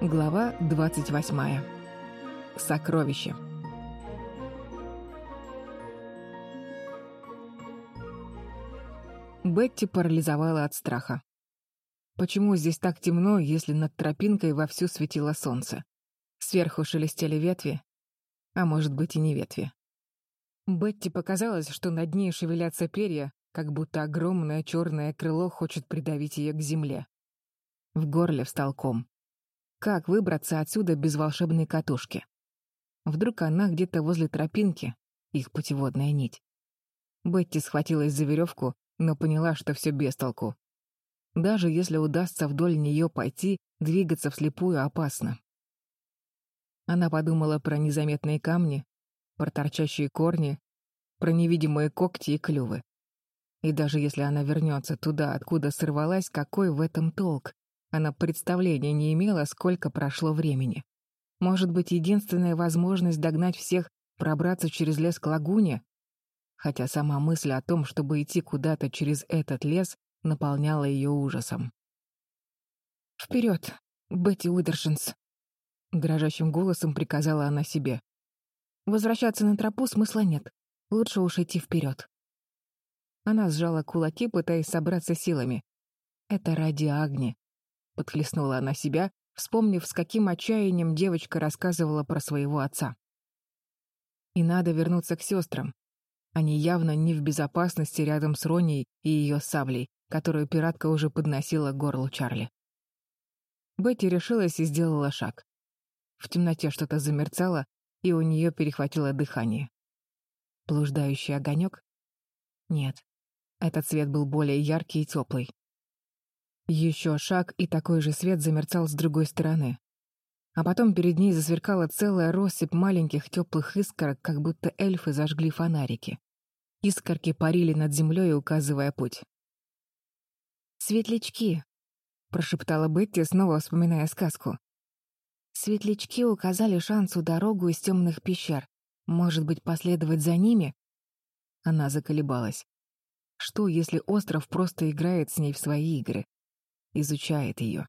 Глава 28. Сокровище. Бетти парализовала от страха. Почему здесь так темно, если над тропинкой вовсю светило солнце? Сверху шелестели ветви, а может быть и не ветви. Бетти показалось, что над ней шевелятся перья, как будто огромное черное крыло хочет придавить ее к земле. В горле встал ком. Как выбраться отсюда без волшебной катушки? Вдруг она где-то возле тропинки, их путеводная нить. Бетти схватилась за веревку, но поняла, что все без толку. Даже если удастся вдоль нее пойти, двигаться вслепую опасно. Она подумала про незаметные камни, про торчащие корни, про невидимые когти и клювы. И даже если она вернется туда, откуда сорвалась, какой в этом толк? Она представления не имела, сколько прошло времени. Может быть, единственная возможность догнать всех — пробраться через лес к лагуне? Хотя сама мысль о том, чтобы идти куда-то через этот лес, наполняла ее ужасом. «Вперед, Бетти Уидершинс!» Дрожащим голосом приказала она себе. «Возвращаться на тропу смысла нет. Лучше уж идти вперед. Она сжала кулаки, пытаясь собраться силами. «Это ради Агни», подхлестнула она себя, вспомнив, с каким отчаянием девочка рассказывала про своего отца. И надо вернуться к сестрам. Они явно не в безопасности рядом с Роней и ее саблей, которую пиратка уже подносила к горлу Чарли. Бетти решилась и сделала шаг. В темноте что-то замерцало, и у нее перехватило дыхание. Блуждающий огонек? Нет. Этот свет был более яркий и теплый. Еще шаг, и такой же свет замерцал с другой стороны. А потом перед ней засверкала целая россыпь маленьких теплых искорок, как будто эльфы зажгли фонарики. Искорки парили над землей, указывая путь. «Светлячки!» — прошептала Бетти, снова вспоминая сказку. «Светлячки указали шансу дорогу из темных пещер. Может быть, последовать за ними?» Она заколебалась. Что, если остров просто играет с ней в свои игры? Изучает ее.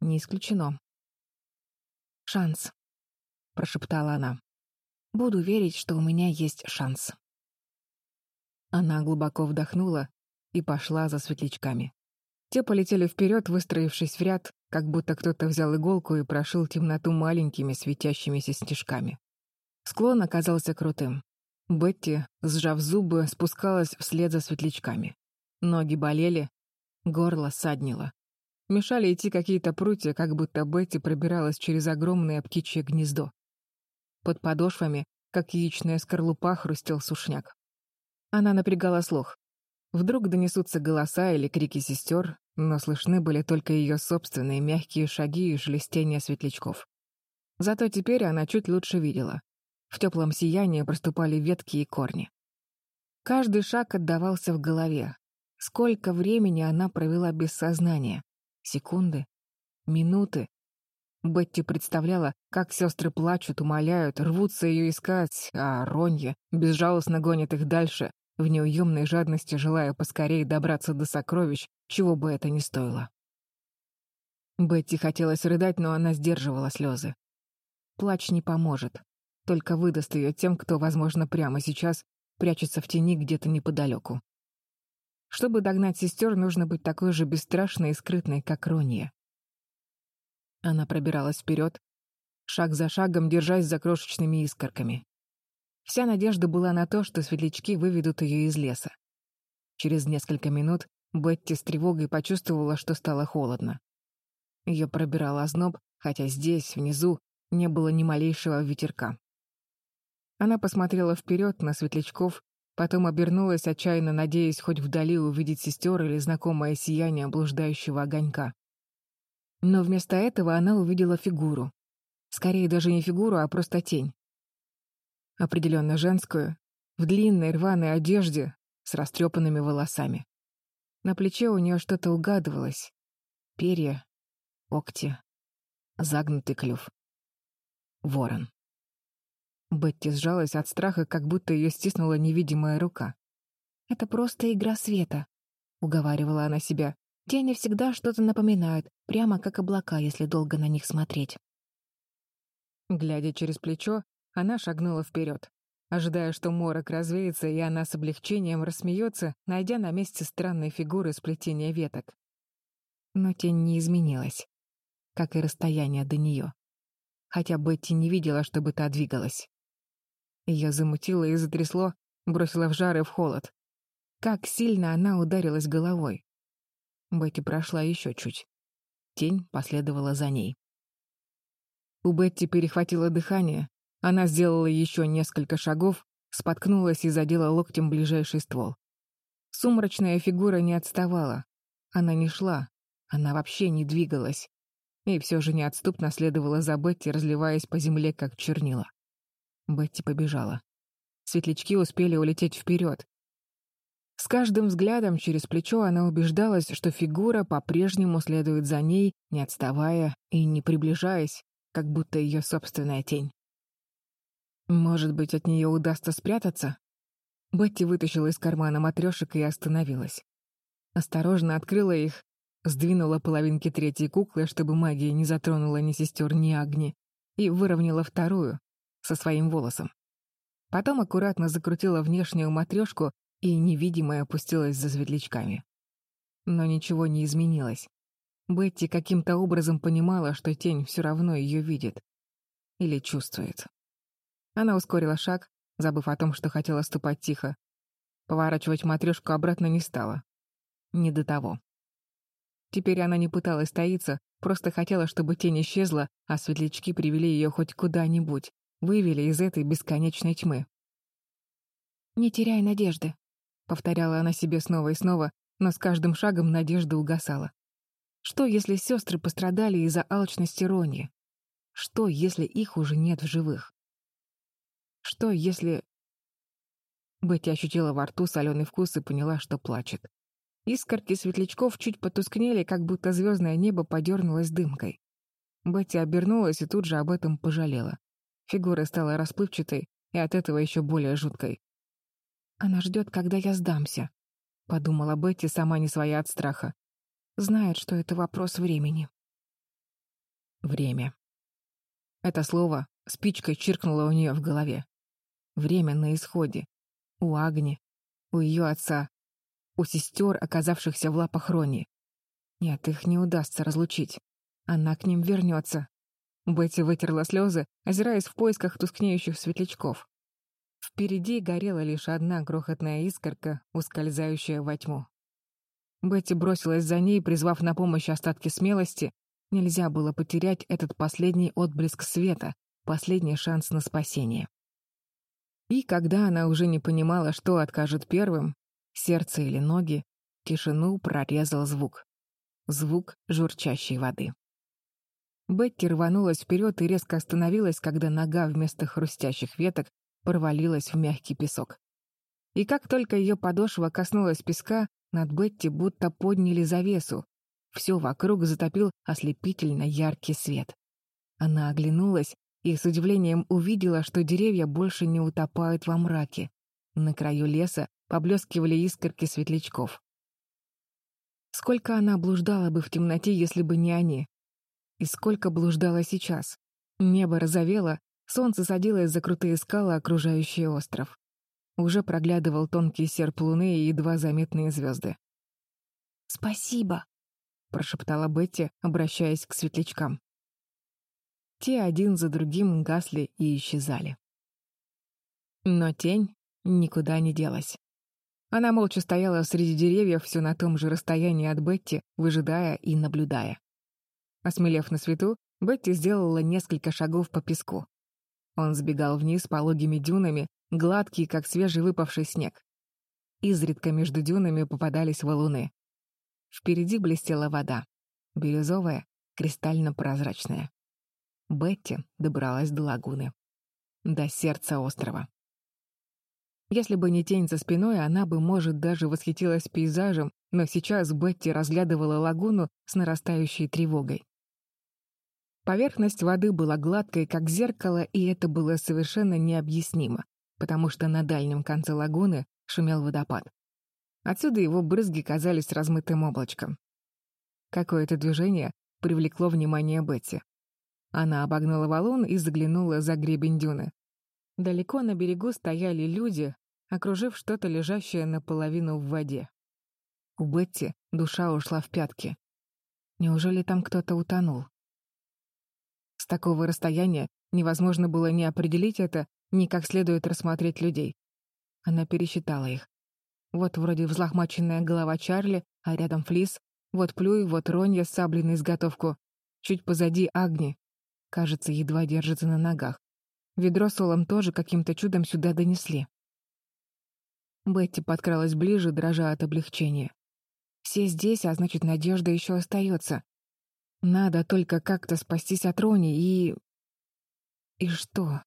Не исключено. «Шанс», — прошептала она. «Буду верить, что у меня есть шанс». Она глубоко вдохнула и пошла за светлячками. Те полетели вперед, выстроившись в ряд, как будто кто-то взял иголку и прошил темноту маленькими светящимися снежками. Склон оказался крутым. Бетти, сжав зубы, спускалась вслед за светлячками. Ноги болели, Горло саднило. Мешали идти какие-то прутья, как будто Бетти пробиралась через огромное птичье гнездо. Под подошвами, как яичная скорлупа, хрустел сушняк. Она напрягала слух. Вдруг донесутся голоса или крики сестер, но слышны были только ее собственные мягкие шаги и шелестение светлячков. Зато теперь она чуть лучше видела. В теплом сиянии проступали ветки и корни. Каждый шаг отдавался в голове, Сколько времени она провела без сознания? Секунды? Минуты? Бетти представляла, как сестры плачут, умоляют, рвутся ее искать, а Ронья безжалостно гонит их дальше, в неуемной жадности желая поскорее добраться до сокровищ, чего бы это ни стоило. Бетти хотелось рыдать, но она сдерживала слезы. Плач не поможет, только выдаст ее тем, кто, возможно, прямо сейчас прячется в тени где-то неподалеку. Чтобы догнать сестер, нужно быть такой же бесстрашной и скрытной, как Ронья. Она пробиралась вперед, шаг за шагом, держась за крошечными искорками. Вся надежда была на то, что светлячки выведут ее из леса. Через несколько минут Бетти с тревогой почувствовала, что стало холодно. Ее пробирал озноб, хотя здесь, внизу, не было ни малейшего ветерка. Она посмотрела вперед на светлячков Потом обернулась, отчаянно надеясь хоть вдали увидеть сестер или знакомое сияние блуждающего огонька. Но вместо этого она увидела фигуру. Скорее даже не фигуру, а просто тень. Определенно женскую, в длинной рваной одежде, с растрепанными волосами. На плече у нее что-то угадывалось. Перья, когти, загнутый клюв. Ворон. Бетти сжалась от страха, как будто ее стиснула невидимая рука. «Это просто игра света», — уговаривала она себя. Тени всегда что-то напоминают, прямо как облака, если долго на них смотреть. Глядя через плечо, она шагнула вперед, ожидая, что морок развеется, и она с облегчением рассмеется, найдя на месте странной фигуры сплетения веток. Но тень не изменилась, как и расстояние до нее. Хотя Бетти не видела, чтобы та двигалась. Ее замутило и затрясло, бросило в жар и в холод. Как сильно она ударилась головой. Бетти прошла еще чуть. Тень последовала за ней. У Бетти перехватило дыхание, она сделала еще несколько шагов, споткнулась и задела локтем ближайший ствол. Сумрачная фигура не отставала. Она не шла, она вообще не двигалась. И все же неотступно следовала за Бетти, разливаясь по земле, как чернила. Бетти побежала. Светлячки успели улететь вперед. С каждым взглядом через плечо она убеждалась, что фигура по-прежнему следует за ней, не отставая и не приближаясь, как будто ее собственная тень. Может быть, от нее удастся спрятаться? Бетти вытащила из кармана матрешек и остановилась. Осторожно открыла их, сдвинула половинки третьей куклы, чтобы магия не затронула ни сестер, ни огни, и выровняла вторую, со своим волосом. Потом аккуратно закрутила внешнюю матрешку и невидимо опустилась за светлячками. Но ничего не изменилось. Бетти каким-то образом понимала, что тень все равно ее видит. Или чувствует. Она ускорила шаг, забыв о том, что хотела ступать тихо. Поворачивать матрешку обратно не стала. Не до того. Теперь она не пыталась таиться, просто хотела, чтобы тень исчезла, а светлячки привели ее хоть куда-нибудь, вывели из этой бесконечной тьмы. «Не теряй надежды», — повторяла она себе снова и снова, но с каждым шагом надежда угасала. Что, если сестры пострадали из-за алчности Рони? Что, если их уже нет в живых? Что, если... Бетти ощутила во рту соленый вкус и поняла, что плачет. Искорки светлячков чуть потускнели, как будто звездное небо подернулось дымкой. Бетти обернулась и тут же об этом пожалела. Фигура стала расплывчатой и от этого еще более жуткой. «Она ждет, когда я сдамся», — подумала Бетти, сама не своя от страха. «Знает, что это вопрос времени». Время. Это слово спичкой чиркнуло у нее в голове. Время на исходе. У Агни, у ее отца, у сестер, оказавшихся в лапах Рони. Нет, их не удастся разлучить. Она к ним вернется. Бетти вытерла слезы, озираясь в поисках тускнеющих светлячков. Впереди горела лишь одна крохотная искорка, ускользающая во тьму. Бетти бросилась за ней, призвав на помощь остатки смелости. Нельзя было потерять этот последний отблеск света, последний шанс на спасение. И когда она уже не понимала, что откажет первым, сердце или ноги, тишину прорезал звук. Звук журчащей воды. Бетти рванулась вперед и резко остановилась, когда нога вместо хрустящих веток провалилась в мягкий песок. И как только ее подошва коснулась песка, над Бетти будто подняли завесу. Все вокруг затопил ослепительно яркий свет. Она оглянулась и с удивлением увидела, что деревья больше не утопают во мраке. На краю леса поблескивали искорки светлячков. Сколько она блуждала бы в темноте, если бы не они? И сколько блуждала сейчас? Небо розовело, солнце садилось за крутые скалы, окружающие остров. Уже проглядывал тонкий серп луны и едва заметные звезды. «Спасибо», — прошептала Бетти, обращаясь к светлячкам. Те один за другим гасли и исчезали. Но тень никуда не делась. Она молча стояла среди деревьев все на том же расстоянии от Бетти, выжидая и наблюдая. Осмелев на свету, Бетти сделала несколько шагов по песку. Он сбегал вниз пологими дюнами, гладкий, как свежевыпавший снег. Изредка между дюнами попадались валуны. Впереди блестела вода, бирюзовая, кристально-прозрачная. Бетти добралась до лагуны. До сердца острова. Если бы не тень за спиной, она бы, может, даже восхитилась пейзажем, но сейчас Бетти разглядывала лагуну с нарастающей тревогой. Поверхность воды была гладкой, как зеркало, и это было совершенно необъяснимо, потому что на дальнем конце лагуны шумел водопад. Отсюда его брызги казались размытым облачком. Какое-то движение привлекло внимание Бетти. Она обогнула валун и заглянула за гребень дюны. Далеко на берегу стояли люди, окружив что-то лежащее наполовину в воде. У Бетти душа ушла в пятки. Неужели там кто-то утонул? С такого расстояния невозможно было ни определить это, ни как следует рассмотреть людей. Она пересчитала их. Вот вроде взлохмаченная голова Чарли, а рядом Флис, вот Плюй, вот Ронья с саблей на изготовку. Чуть позади Агни. Кажется, едва держится на ногах. Ведро с олом тоже каким-то чудом сюда донесли. Бетти подкралась ближе, дрожа от облегчения. Все здесь, а значит, надежда еще остается. Надо только как-то спастись от Рони и... И что?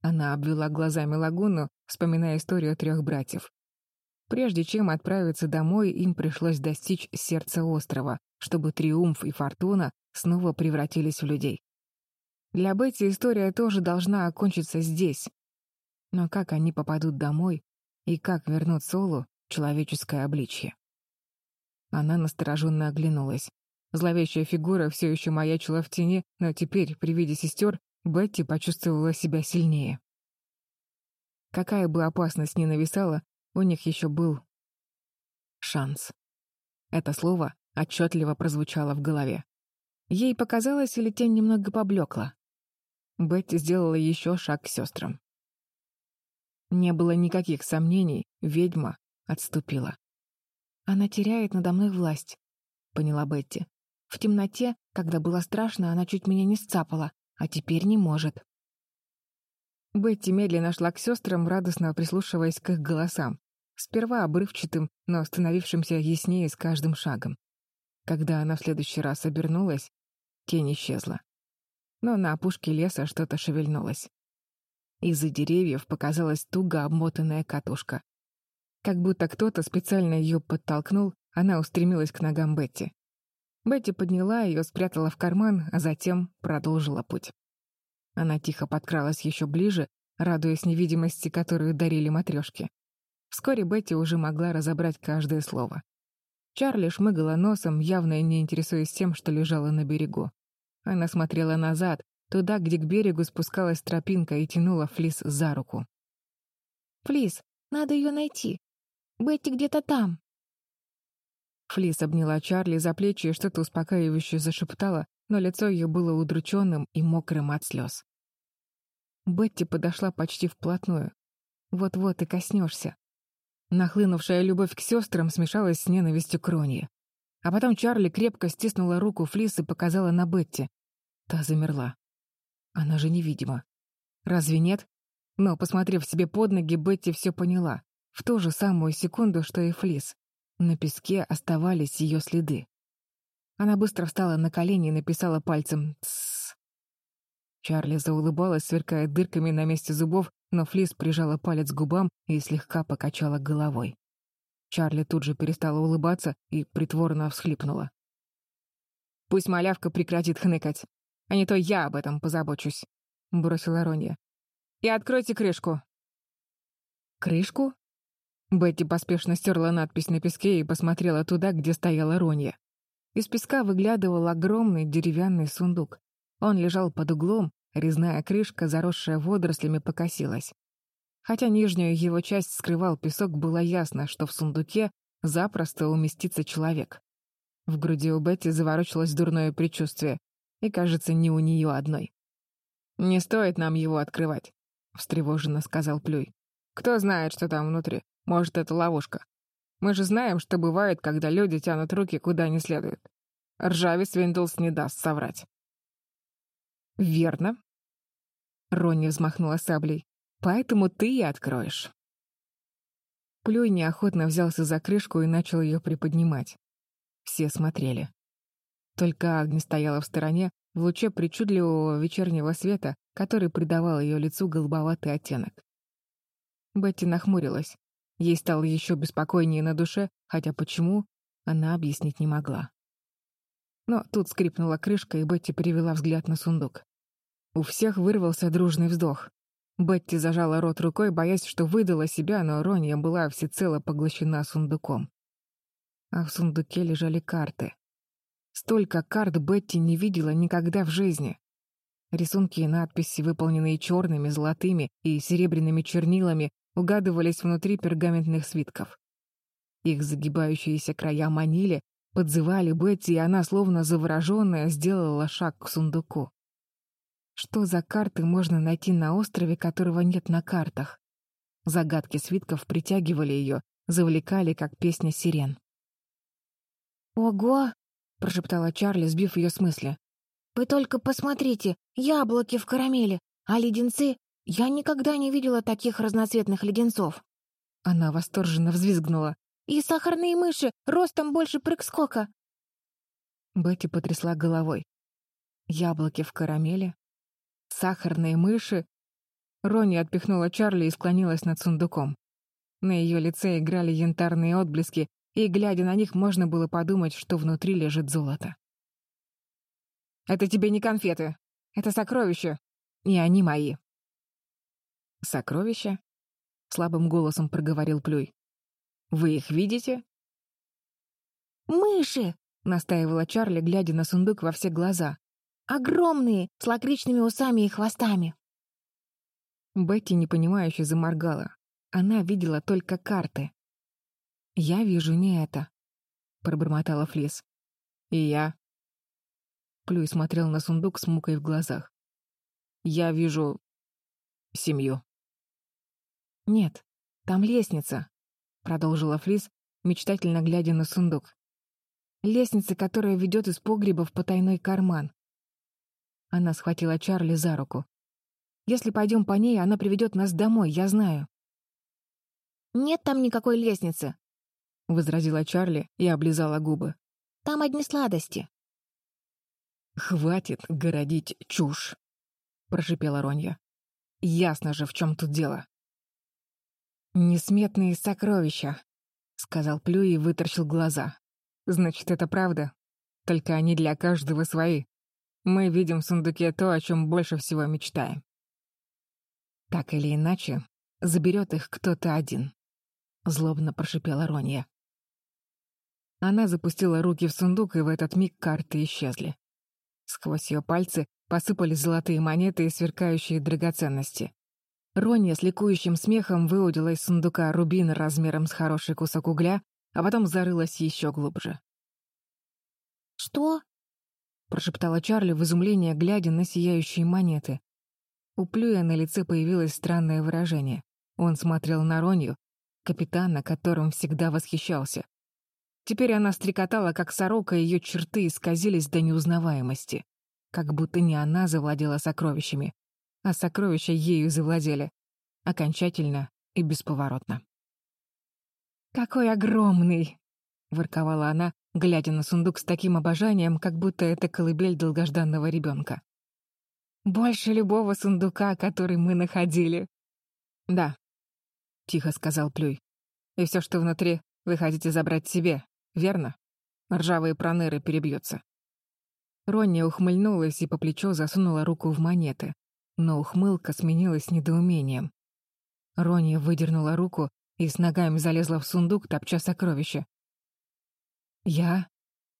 Она обвела глазами лагуну, вспоминая историю трех братьев. Прежде чем отправиться домой, им пришлось достичь сердца острова, чтобы Триумф и Фортуна снова превратились в людей. Для Бетти история тоже должна окончиться здесь. Но как они попадут домой и как вернут Солу человеческое обличье? Она настороженно оглянулась. Зловещая фигура все еще маячила в тени, но теперь, при виде сестер, Бетти почувствовала себя сильнее. Какая бы опасность ни нависала, у них еще был шанс. Это слово отчетливо прозвучало в голове. Ей показалось, или тень немного поблекла. Бетти сделала еще шаг к сестрам. Не было никаких сомнений, ведьма отступила. «Она теряет надо мной власть», — поняла Бетти. «В темноте, когда было страшно, она чуть меня не сцапала, а теперь не может». Бетти медленно шла к сестрам, радостно прислушиваясь к их голосам, сперва обрывчатым, но становившимся яснее с каждым шагом. Когда она в следующий раз обернулась, тень исчезла. Но на опушке леса что-то шевельнулось. Из-за деревьев показалась туго обмотанная катушка. Как будто кто-то специально ее подтолкнул, она устремилась к ногам Бетти. Бетти подняла ее, спрятала в карман, а затем продолжила путь. Она тихо подкралась еще ближе, радуясь невидимости, которую дарили матрешки. Вскоре Бетти уже могла разобрать каждое слово. Чарли шмыгала носом, явно не интересуясь тем, что лежало на берегу. Она смотрела назад, туда, где к берегу спускалась тропинка и тянула Флис за руку. «Флис, надо ее найти. Бетти где-то там». Флис обняла Чарли за плечи и что-то успокаивающе зашептала, но лицо ее было удрученным и мокрым от слез. Бетти подошла почти вплотную. Вот-вот и коснешься. Нахлынувшая любовь к сестрам смешалась с ненавистью к Ронье. А потом Чарли крепко стиснула руку Флис и показала на Бетти. Та замерла. Она же невидима. Разве нет? Но, посмотрев себе под ноги, Бетти все поняла. В ту же самую секунду, что и Флис. На песке оставались ее следы. Она быстро встала на колени и написала пальцем «Тссс». Чарли заулыбалась, сверкая дырками на месте зубов, но Флис прижала палец к губам и слегка покачала головой. Чарли тут же перестала улыбаться и притворно всхлипнула. «Пусть малявка прекратит хныкать, а не то я об этом позабочусь», — бросила Ронья. «И откройте крышку». «Крышку?» Бетти поспешно стерла надпись на песке и посмотрела туда, где стояла Ронья. Из песка выглядывал огромный деревянный сундук. Он лежал под углом, Резная крышка, заросшая водорослями, покосилась. Хотя нижнюю его часть скрывал песок, было ясно, что в сундуке запросто уместится человек. В груди у Бетти заворочилось дурное предчувствие, и, кажется, не у нее одной. «Не стоит нам его открывать», — встревоженно сказал Плюй. «Кто знает, что там внутри? Может, это ловушка. Мы же знаем, что бывает, когда люди тянут руки куда не следует. Ржавец Виндлс не даст соврать». «Верно». Ронни взмахнула саблей. «Поэтому ты и откроешь». Плюй неохотно взялся за крышку и начал ее приподнимать. Все смотрели. Только Агни стояла в стороне, в луче причудливого вечернего света, который придавал ее лицу голубоватый оттенок. Бетти нахмурилась. Ей стало еще беспокойнее на душе, хотя почему, она объяснить не могла. Но тут скрипнула крышка, и Бетти перевела взгляд на сундук. У всех вырвался дружный вздох. Бетти зажала рот рукой, боясь, что выдала себя, но Ронья была всецело поглощена сундуком. А в сундуке лежали карты. Столько карт Бетти не видела никогда в жизни. Рисунки и надписи, выполненные черными, золотыми и серебряными чернилами, угадывались внутри пергаментных свитков. Их загибающиеся края манили, подзывали Бетти, и она, словно завороженная, сделала шаг к сундуку. Что за карты можно найти на острове, которого нет на картах? Загадки свитков притягивали ее, завлекали, как песня сирен. «Ого!» — прошептала Чарли, сбив ее с мысли. «Вы только посмотрите, яблоки в карамели, а леденцы... Я никогда не видела таких разноцветных леденцов!» Она восторженно взвизгнула. «И сахарные мыши, ростом больше прыг-скока!» Бетти потрясла головой. Яблоки в карамели? Сахарные мыши? Ронни отпихнула Чарли и склонилась над сундуком. На ее лице играли янтарные отблески, и, глядя на них, можно было подумать, что внутри лежит золото. «Это тебе не конфеты. Это сокровища. И они мои». «Сокровища?» — слабым голосом проговорил Плюй. «Вы их видите?» «Мыши!» — настаивала Чарли, глядя на сундук во все глаза. «Огромные, с лакричными усами и хвостами». Бетти непонимающе заморгала. Она видела только карты. «Я вижу не это», — пробормотала Флис. «И я». Плюй смотрел на сундук с мукой в глазах. «Я вижу... семью». «Нет, там лестница», — продолжила Флис, мечтательно глядя на сундук. «Лестница, которая ведет из погреба в потайной карман». Она схватила Чарли за руку. «Если пойдем по ней, она приведет нас домой, я знаю». «Нет там никакой лестницы», — возразила Чарли и облизала губы. «Там одни сладости». «Хватит городить чушь», — прошипела Ронья. «Ясно же, в чем тут дело». «Несметные сокровища», — сказал Плю и выторщил глаза. «Значит, это правда? Только они для каждого свои. Мы видим в сундуке то, о чем больше всего мечтаем. Так или иначе, заберет их кто-то один», — злобно прошипела Ронья. Она запустила руки в сундук, и в этот миг карты исчезли. Сквозь ее пальцы посыпались золотые монеты и сверкающие драгоценности. Ронья с ликующим смехом выудила из сундука рубин размером с хороший кусок угля, а потом зарылась еще глубже. «Что?» — прошептала Чарли в изумлении, глядя на сияющие монеты. У Плюя на лице появилось странное выражение. Он смотрел на Ронью, капитана, которым всегда восхищался. Теперь она стрекотала, как сорока, и ее черты исказились до неузнаваемости. Как будто не она завладела сокровищами, а сокровища ею завладели. Окончательно и бесповоротно. «Какой огромный!» — ворковала она, глядя на сундук с таким обожанием, как будто это колыбель долгожданного ребенка. «Больше любого сундука, который мы находили». «Да», — тихо сказал Плюй. «И все, что внутри, вы хотите забрать себе, верно? Ржавые проныры перебьются. Ронни ухмыльнулась и по плечу засунула руку в монеты, но ухмылка сменилась недоумением. Ронни выдернула руку и с ногами залезла в сундук, топча сокровища. «Я?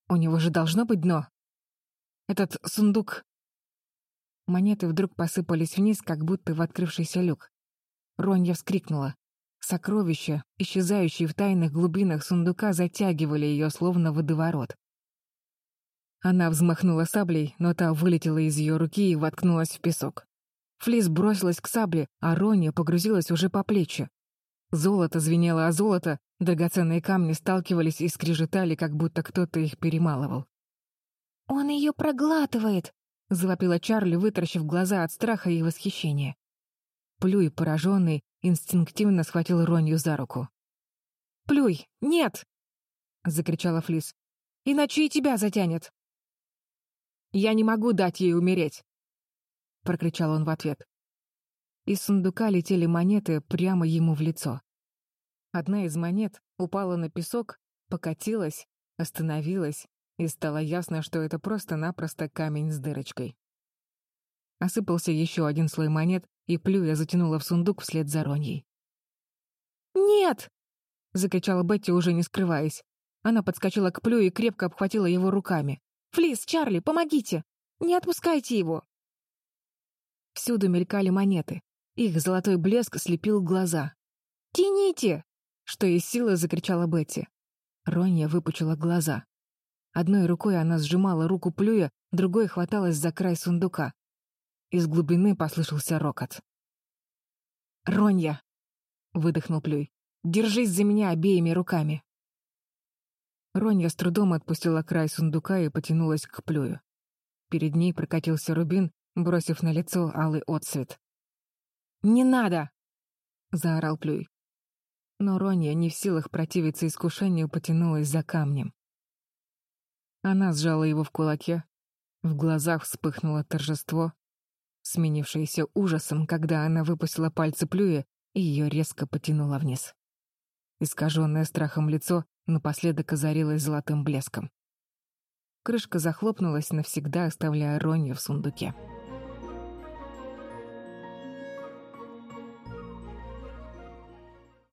У него же должно быть дно. Этот сундук...» Монеты вдруг посыпались вниз, как будто в открывшийся люк. Ронья вскрикнула. Сокровища, исчезающие в тайных глубинах сундука, затягивали ее, словно водоворот. Она взмахнула саблей, но та вылетела из ее руки и воткнулась в песок. Флис бросилась к сабле, а Ронни погрузилась уже по плечи. Золото звенело о золото, драгоценные камни сталкивались и скрежетали, как будто кто-то их перемалывал. «Он ее проглатывает!» — завопила Чарли, вытаращив глаза от страха и восхищения. Плюй, пораженный, инстинктивно схватил Ронью за руку. «Плюй! Нет!» — закричала Флис. «Иначе и тебя затянет!» «Я не могу дать ей умереть!» — прокричал он в ответ. Из сундука летели монеты прямо ему в лицо. Одна из монет упала на песок, покатилась, остановилась, и стало ясно, что это просто-напросто камень с дырочкой. Осыпался еще один слой монет, и Плюя затянула в сундук вслед за Роньей. «Нет!» — закричала Бетти, уже не скрываясь. Она подскочила к Плю и крепко обхватила его руками. Флис, Чарли, помогите! Не отпускайте его!» Всюду мелькали монеты. Их золотой блеск слепил глаза. «Тяните!» — что из силы закричала Бетти. Ронья выпучила глаза. Одной рукой она сжимала руку Плюя, другой хваталась за край сундука. Из глубины послышался рокот. «Ронья!» — выдохнул Плюй. «Держись за меня обеими руками!» Ронья с трудом отпустила край сундука и потянулась к Плюю. Перед ней прокатился рубин, бросив на лицо алый отсвет. «Не надо!» — заорал Плюй. Но Ронья, не в силах противиться искушению, потянулась за камнем. Она сжала его в кулаке, в глазах вспыхнуло торжество, сменившееся ужасом, когда она выпустила пальцы Плюя и ее резко потянула вниз. Искаженное страхом лицо напоследок озарилось золотым блеском. Крышка захлопнулась навсегда, оставляя Ронью в сундуке.